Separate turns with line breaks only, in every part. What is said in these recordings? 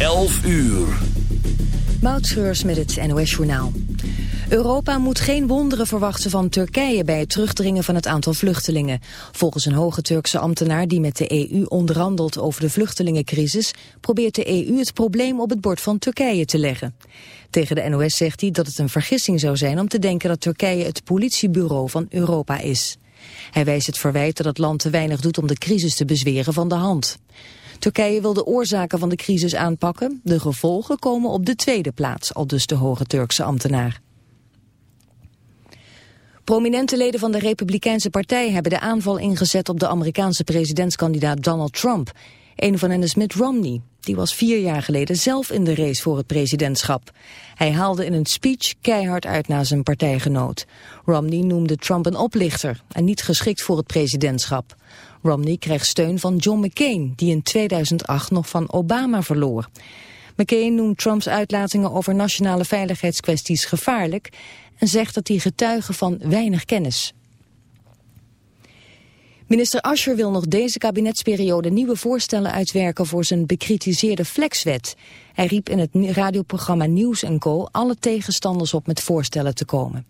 11 uur.
Moutschreurs met het NOS Journaal. Europa moet geen wonderen verwachten van Turkije bij het terugdringen van het aantal vluchtelingen. Volgens een hoge Turkse ambtenaar die met de EU onderhandelt over de vluchtelingencrisis, probeert de EU het probleem op het bord van Turkije te leggen. Tegen de NOS zegt hij dat het een vergissing zou zijn om te denken dat Turkije het politiebureau van Europa is. Hij wijst het verwijt dat het land te weinig doet om de crisis te bezweren van de hand. Turkije wil de oorzaken van de crisis aanpakken. De gevolgen komen op de tweede plaats, al dus de hoge Turkse ambtenaar. Prominente leden van de Republikeinse Partij hebben de aanval ingezet op de Amerikaanse presidentskandidaat Donald Trump. Een van hen is Mitt Romney. Die was vier jaar geleden zelf in de race voor het presidentschap. Hij haalde in een speech keihard uit naar zijn partijgenoot. Romney noemde Trump een oplichter en niet geschikt voor het presidentschap. Romney kreeg steun van John McCain, die in 2008 nog van Obama verloor. McCain noemt Trumps uitlatingen over nationale veiligheidskwesties gevaarlijk en zegt dat hij getuigen van weinig kennis. Minister Ascher wil nog deze kabinetsperiode nieuwe voorstellen uitwerken voor zijn bekritiseerde flexwet. Hij riep in het radioprogramma Nieuws Co. alle tegenstanders op met voorstellen te komen.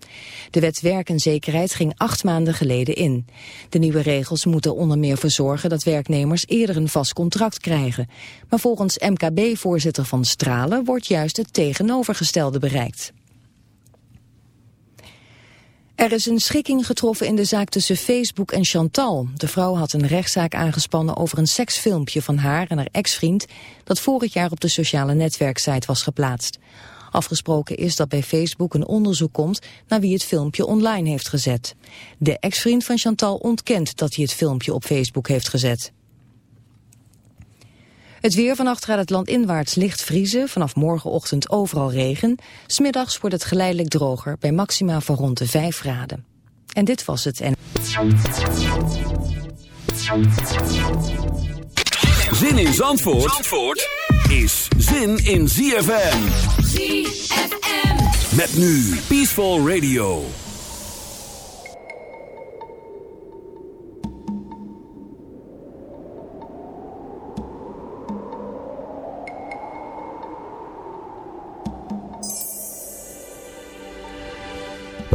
De wet werk en zekerheid ging acht maanden geleden in. De nieuwe regels moeten onder meer voor zorgen dat werknemers eerder een vast contract krijgen. Maar volgens MKB-voorzitter Van Stralen wordt juist het tegenovergestelde bereikt. Er is een schikking getroffen in de zaak tussen Facebook en Chantal. De vrouw had een rechtszaak aangespannen over een seksfilmpje van haar en haar ex-vriend... dat vorig jaar op de sociale netwerksite was geplaatst. Afgesproken is dat bij Facebook een onderzoek komt naar wie het filmpje online heeft gezet. De ex-vriend van Chantal ontkent dat hij het filmpje op Facebook heeft gezet. Het weer vannacht gaat het land inwaarts licht vriezen. Vanaf morgenochtend overal regen. Smiddags wordt het geleidelijk droger bij maxima van rond de 5 graden. En dit was het. En...
Zin in Zandvoort, Zandvoort is zin in ZFM. ZFM. Met nu Peaceful Radio.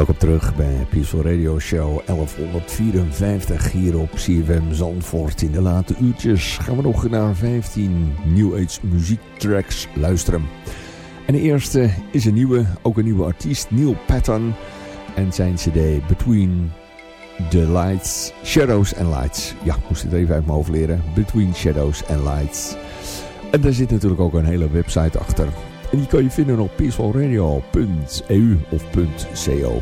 Welkom terug bij Peaceful Radio Show 1154 hier op CFM Zandvoort. In de late uurtjes gaan we nog naar 15 New Age muziektracks luisteren. En de eerste is een nieuwe, ook een nieuwe artiest, Neil Patton. En zijn cd Between the Lights, Shadows and Lights. Ja, moest het even uit mijn hoofd leren. Between Shadows and Lights. En daar zit natuurlijk ook een hele website achter. En die kan je vinden op peacefulradio.eu of .co.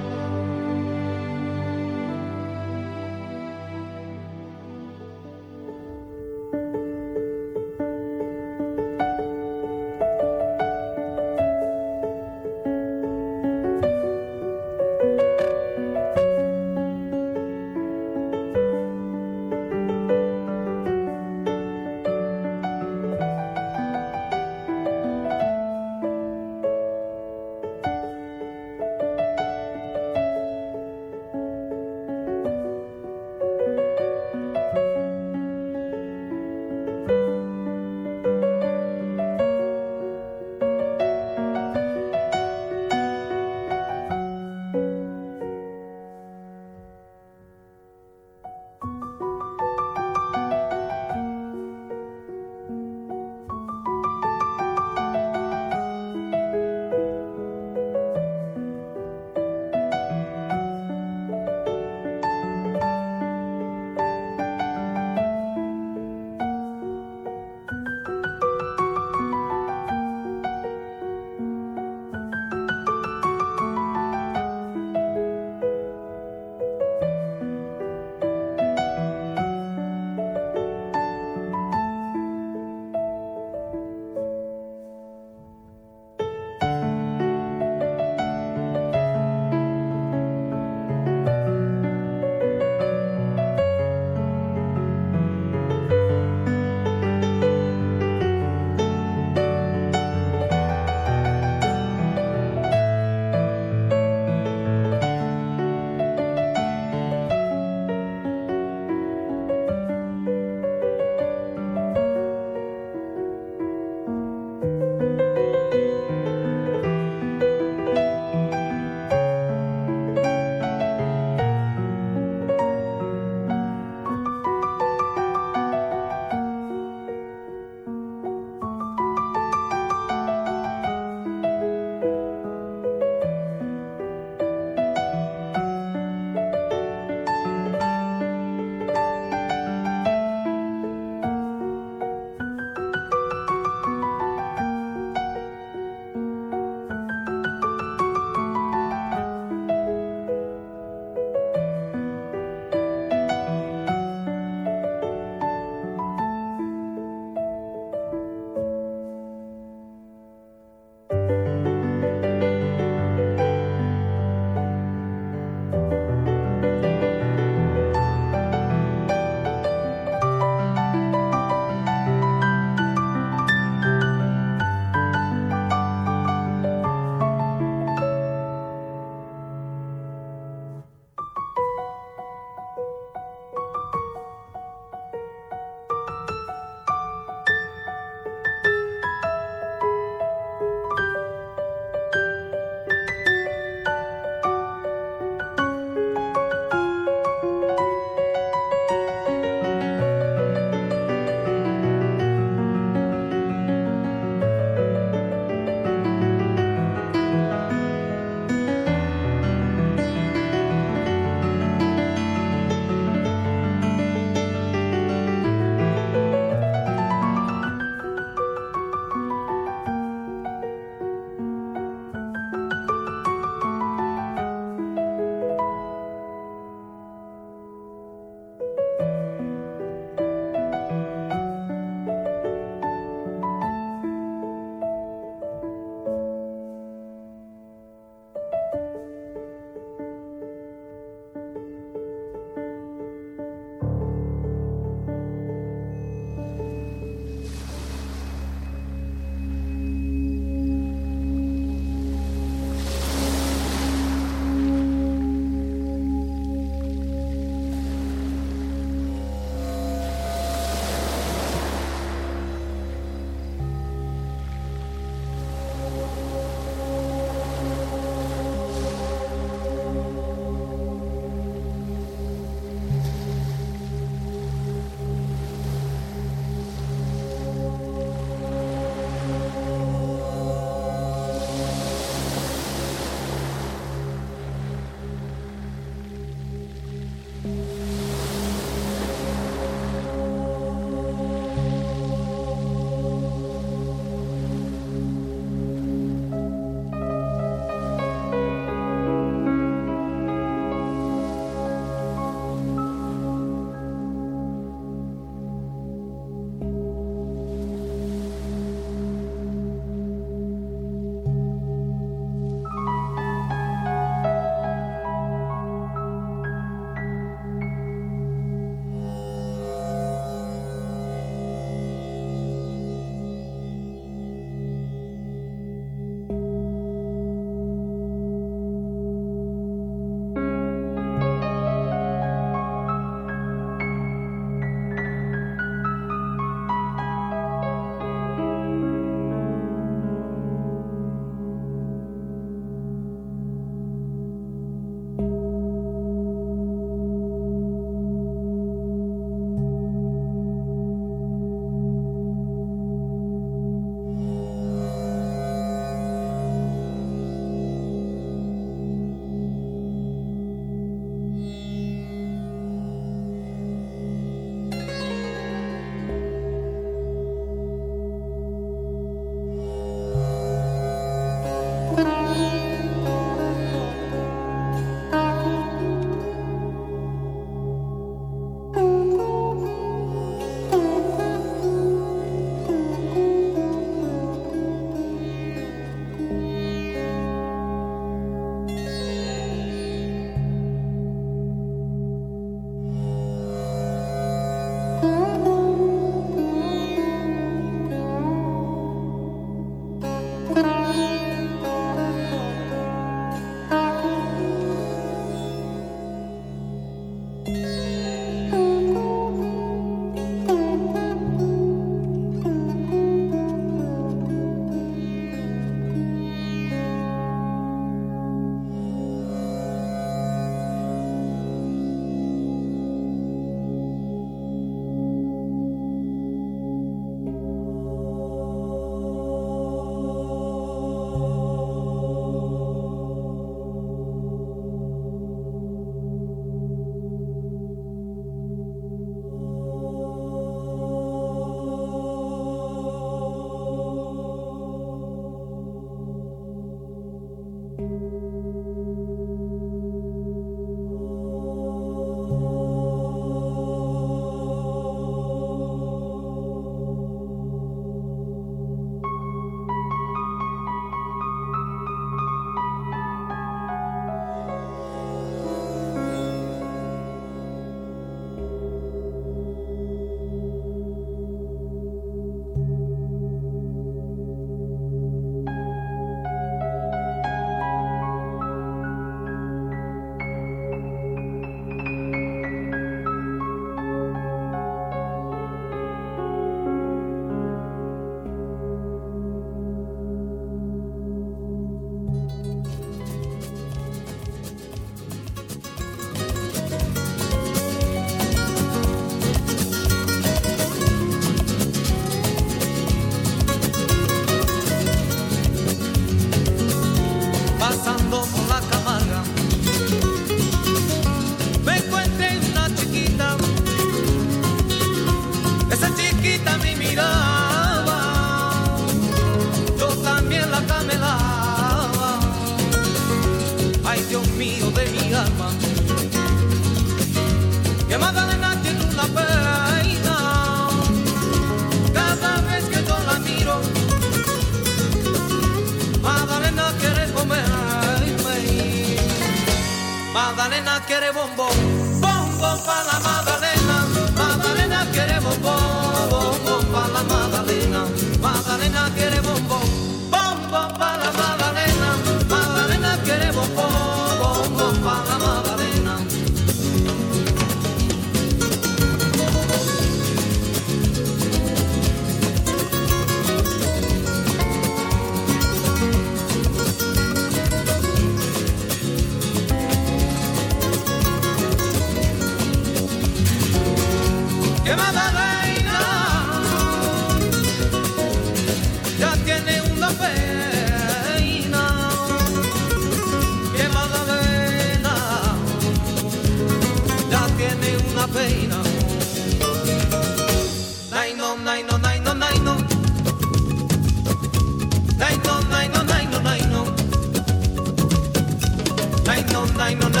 no, nine, no, no,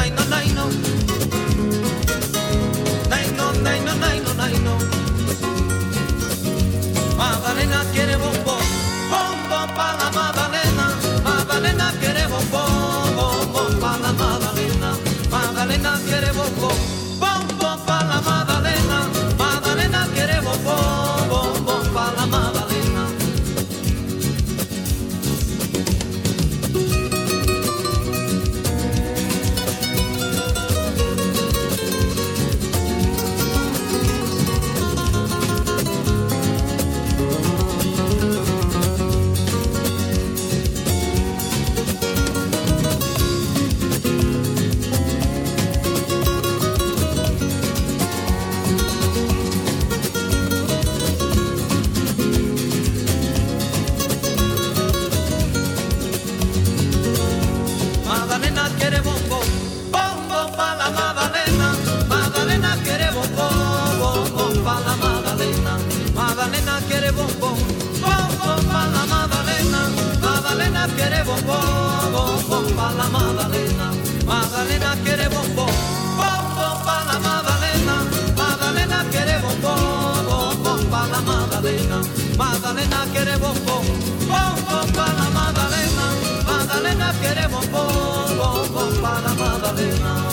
no. No, no, no, no. queremos polvo con Panamá Madalena.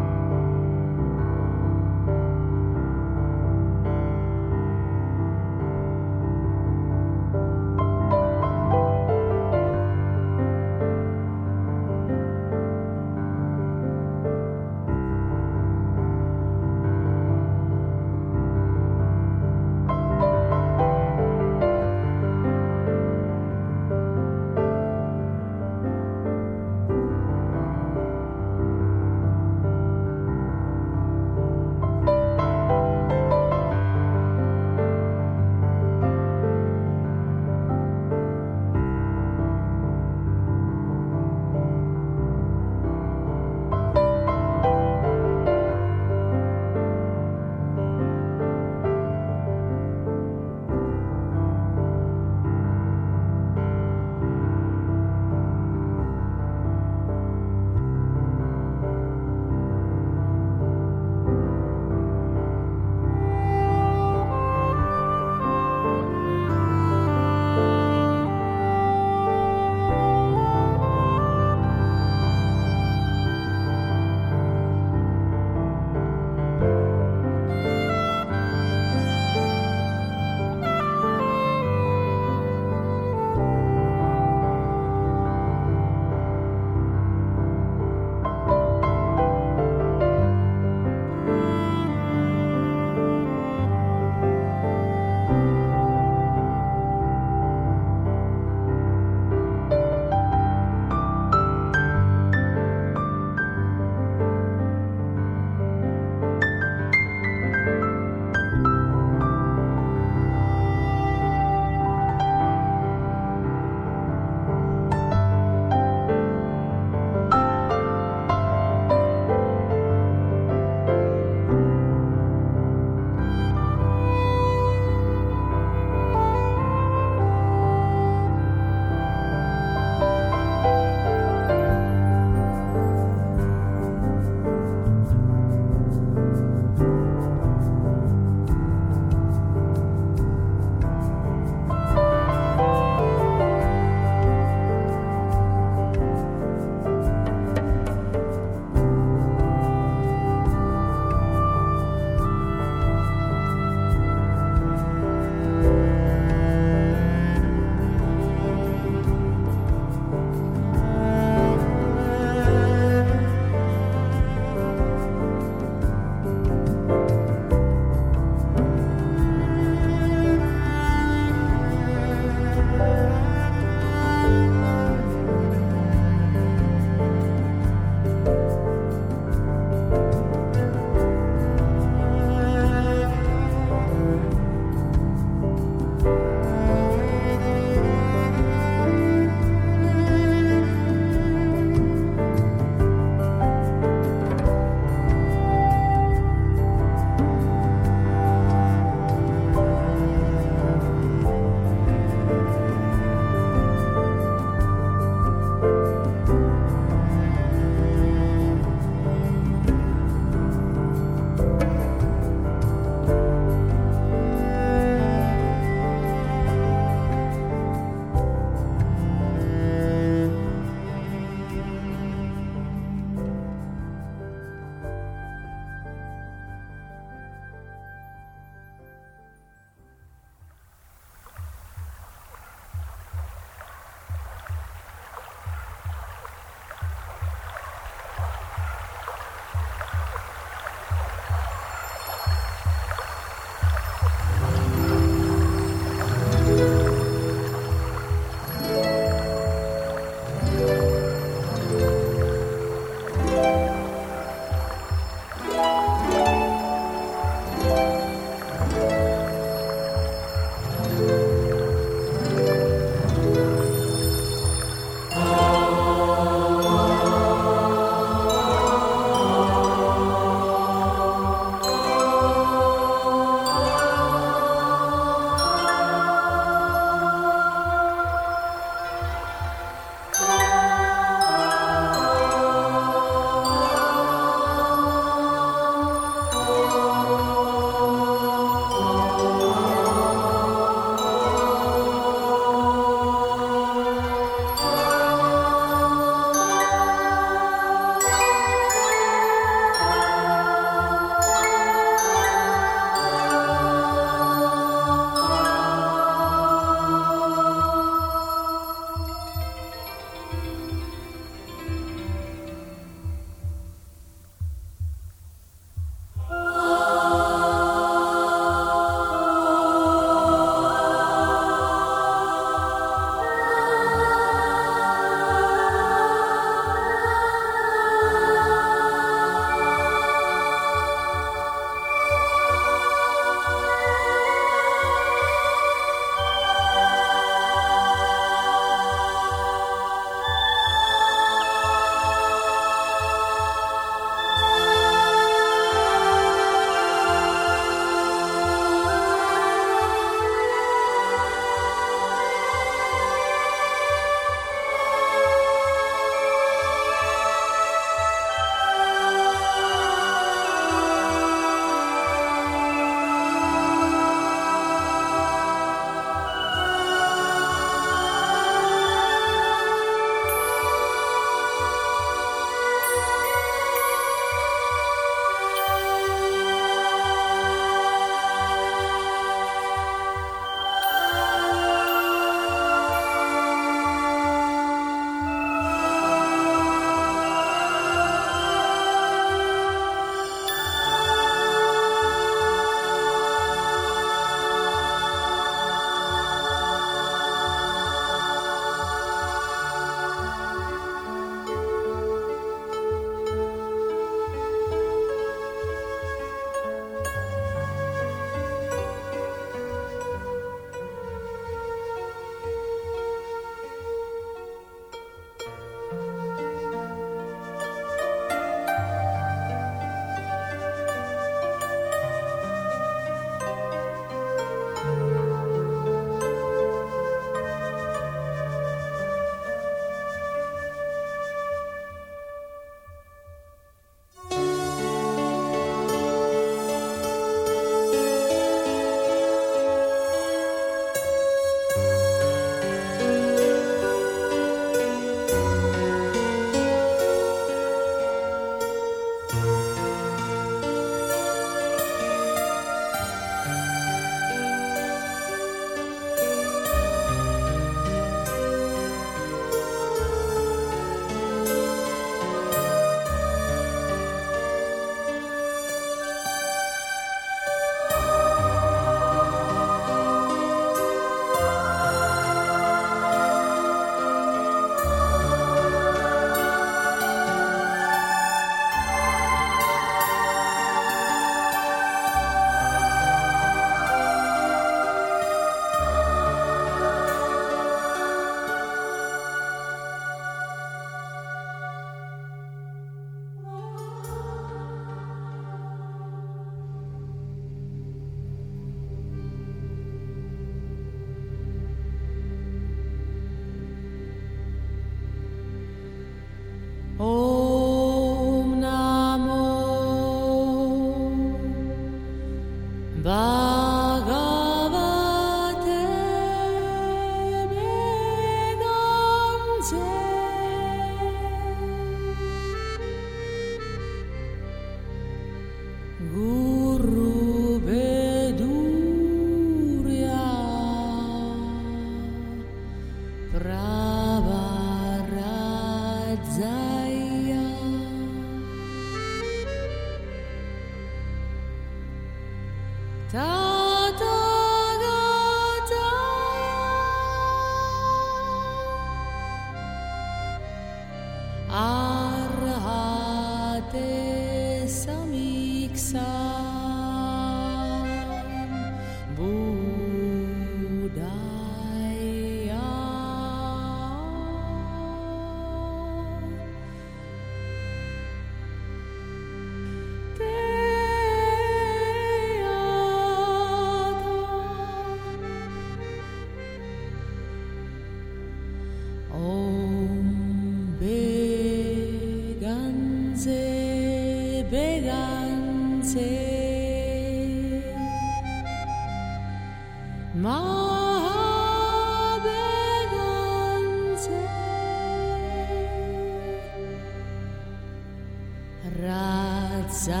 sa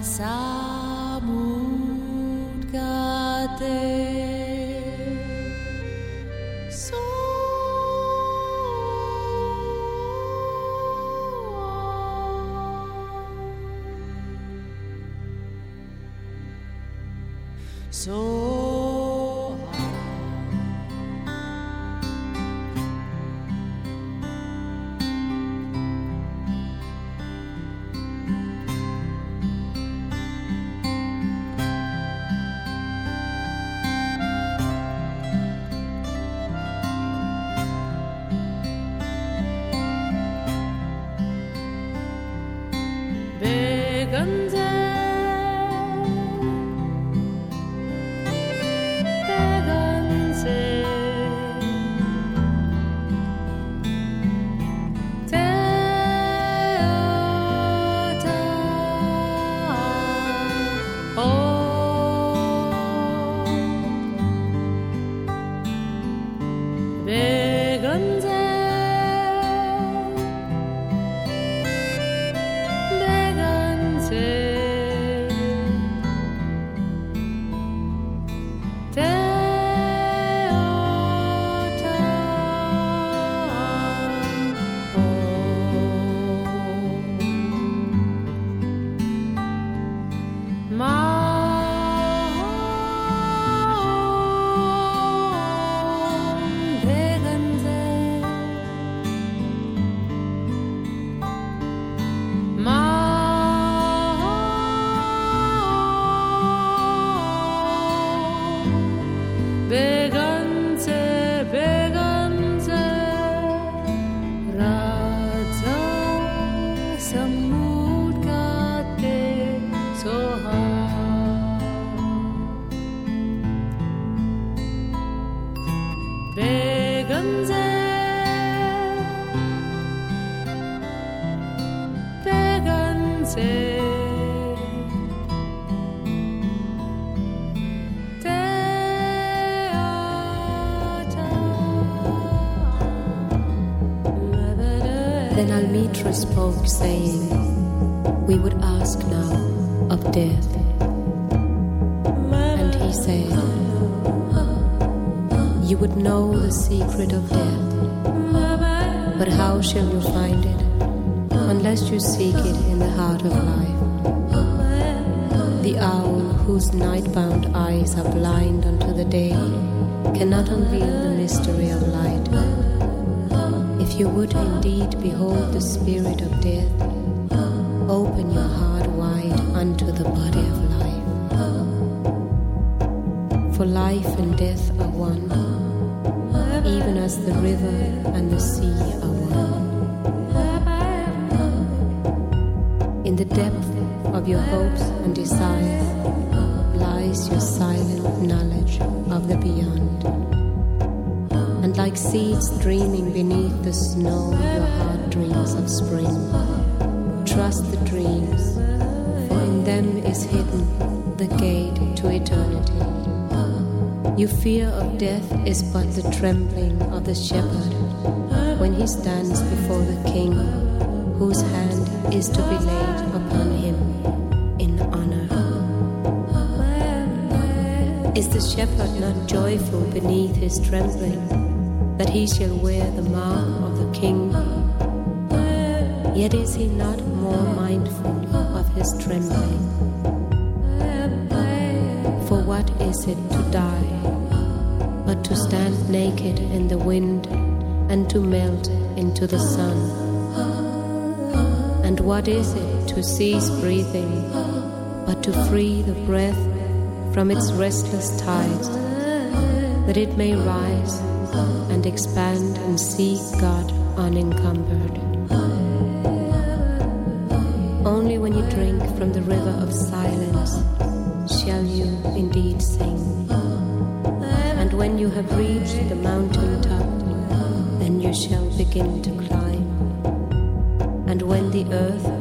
samut how shall you find it unless you seek it in the heart of life? The owl whose night-bound eyes are blind unto the day cannot unveil the mystery of light. If you would indeed behold the spirit of death, know your heart dreams of spring. Trust the dreams, for in them is hidden the gate to eternity. Your fear of
death is but the trembling of the shepherd when he stands before the king, whose hand is to be laid upon him in honor. Is the shepherd not joyful beneath his trembling? that he shall wear the mark king. Yet is he not more mindful of his trembling? For what is it to die, but to stand naked in the wind and to melt into the sun? And what is it to cease breathing, but to free the breath from its restless tides, that it may rise and expand and seek God? Unencumbered? Only when you drink from the river of silence shall you indeed sing. And when you have reached the mountain top, then you shall begin to climb. And when the earth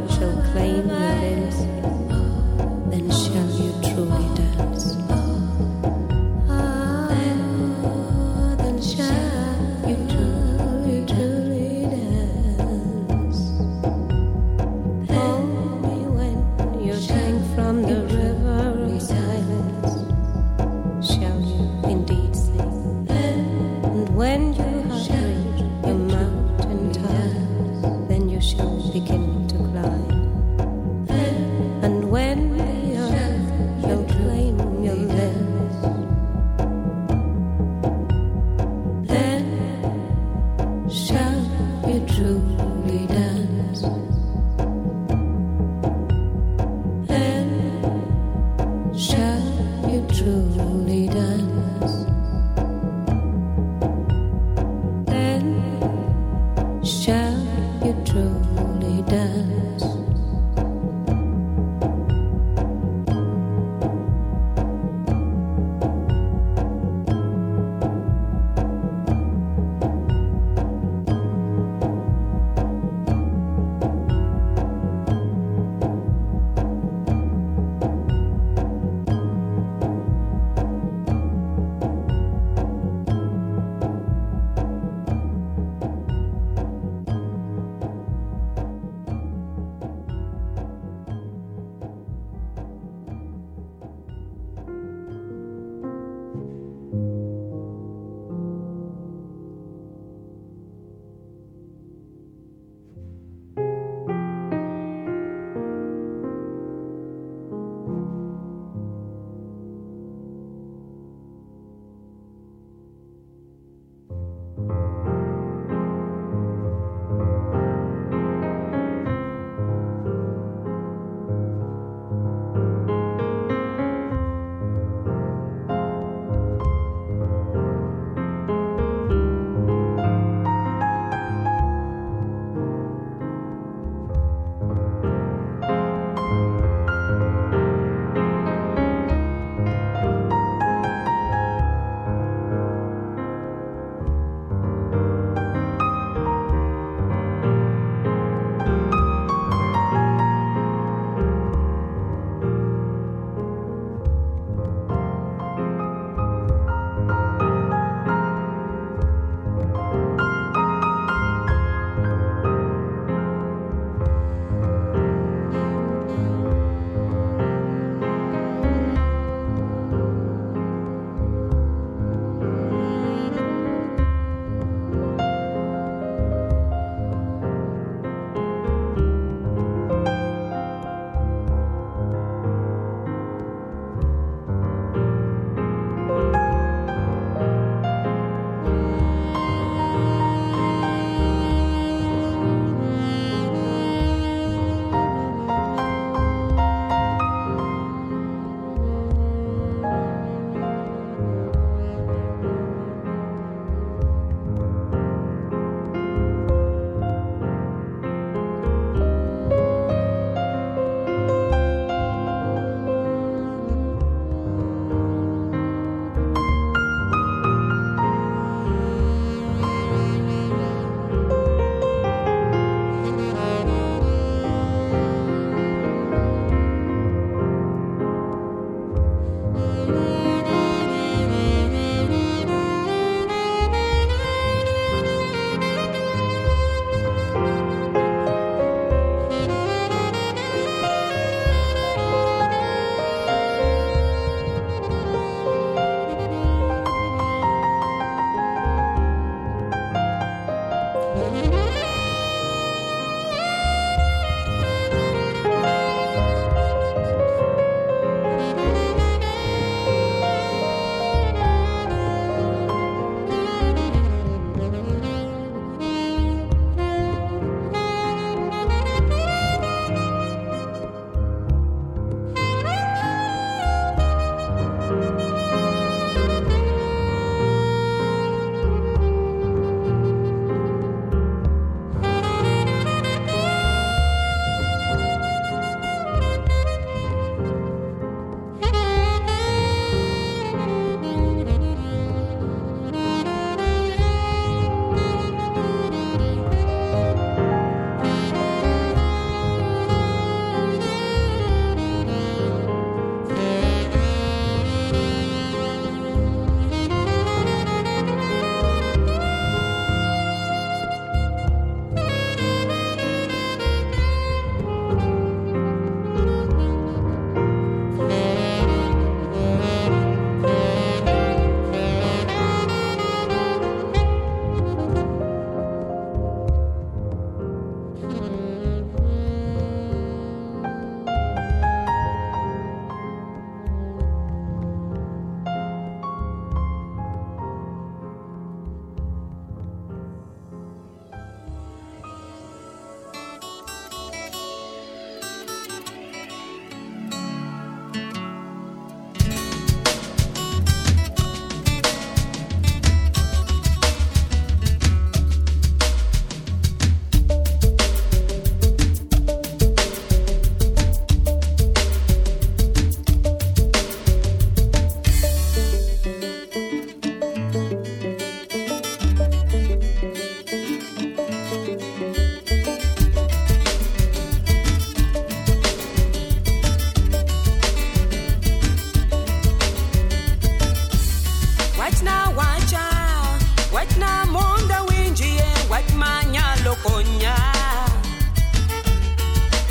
konya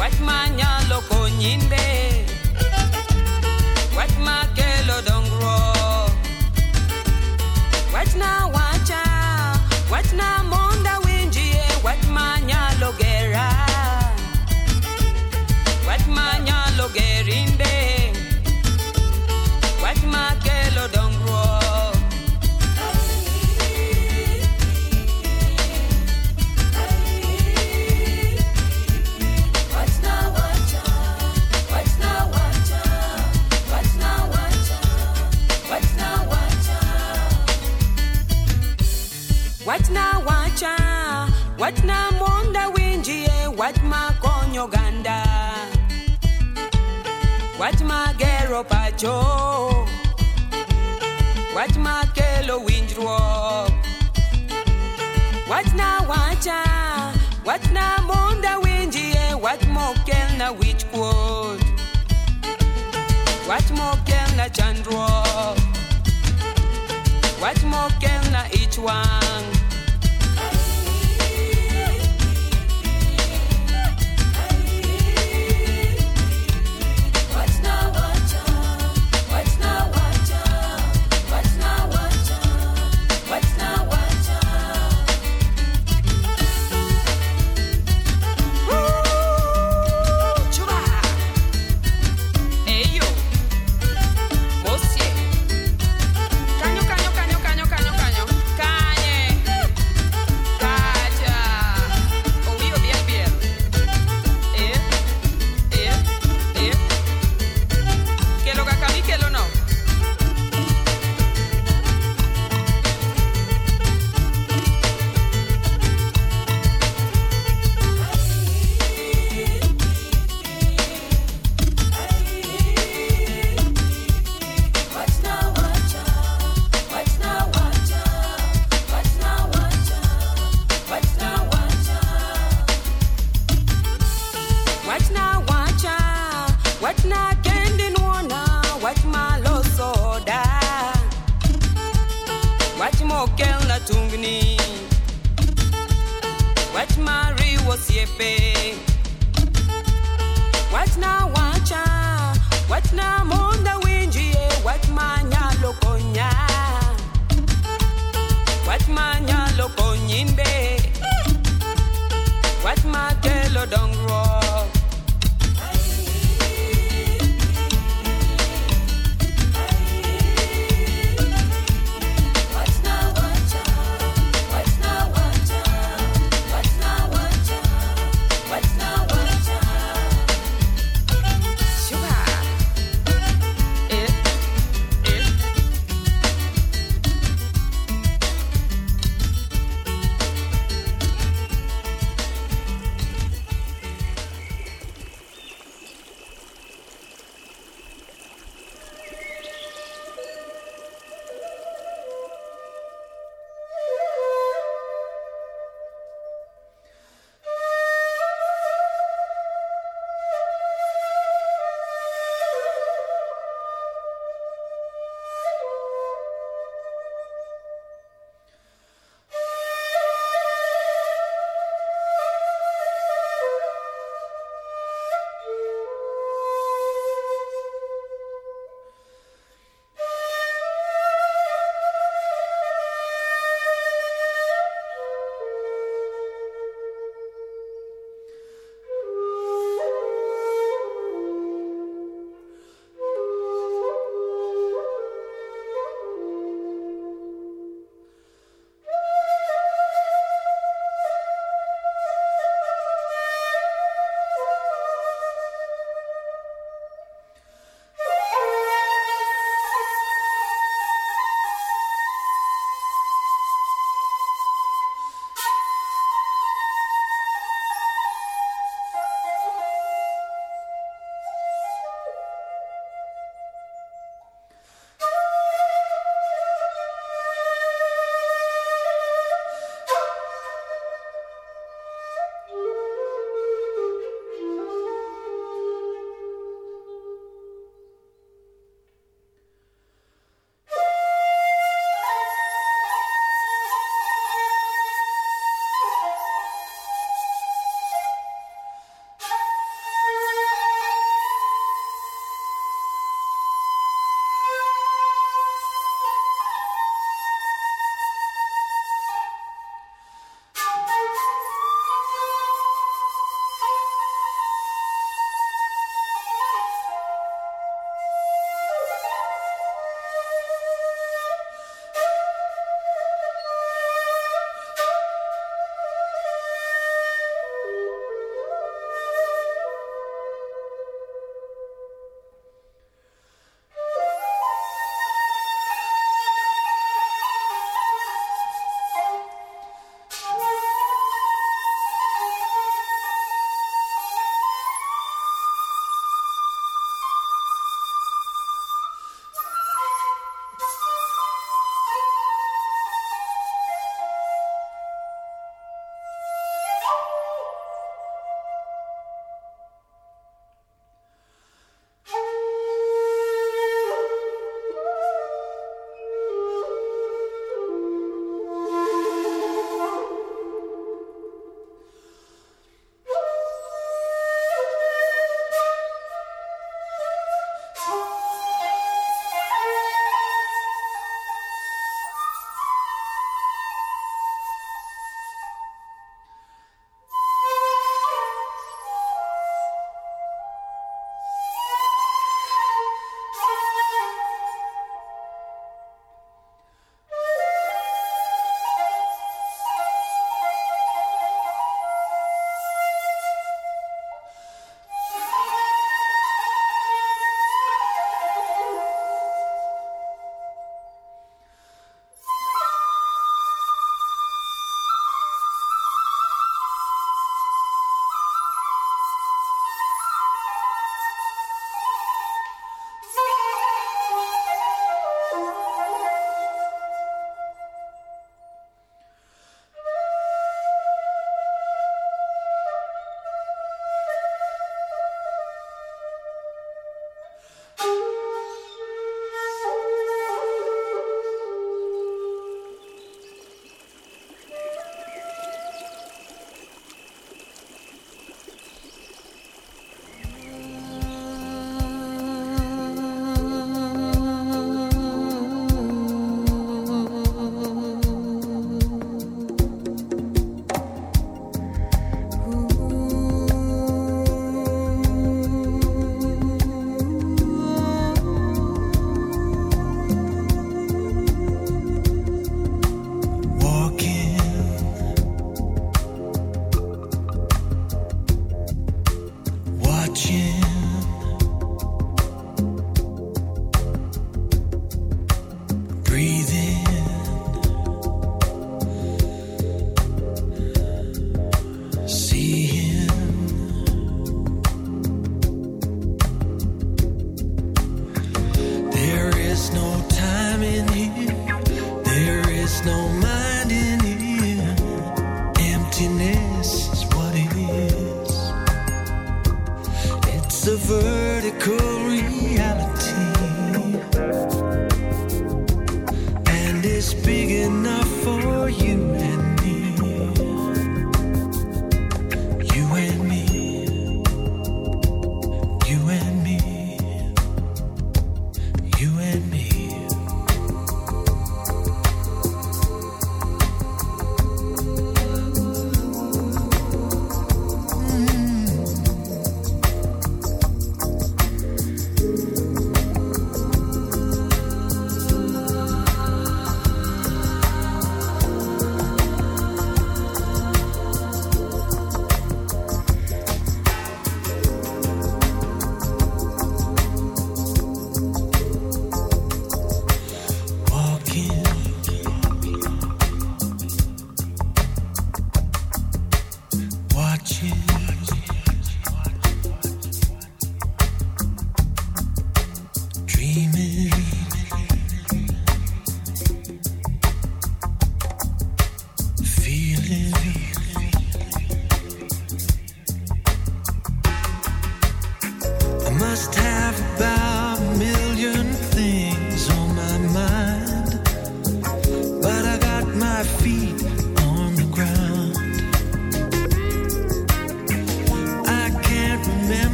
wachmanyalo konyinde Watch my girl up a pacho. Watch my girl a wind walk. Watch na watch a. Watch na munda winji and watch mo girl na witch quote. Watch mo girl na chandruok. Watch mo girl na
each one.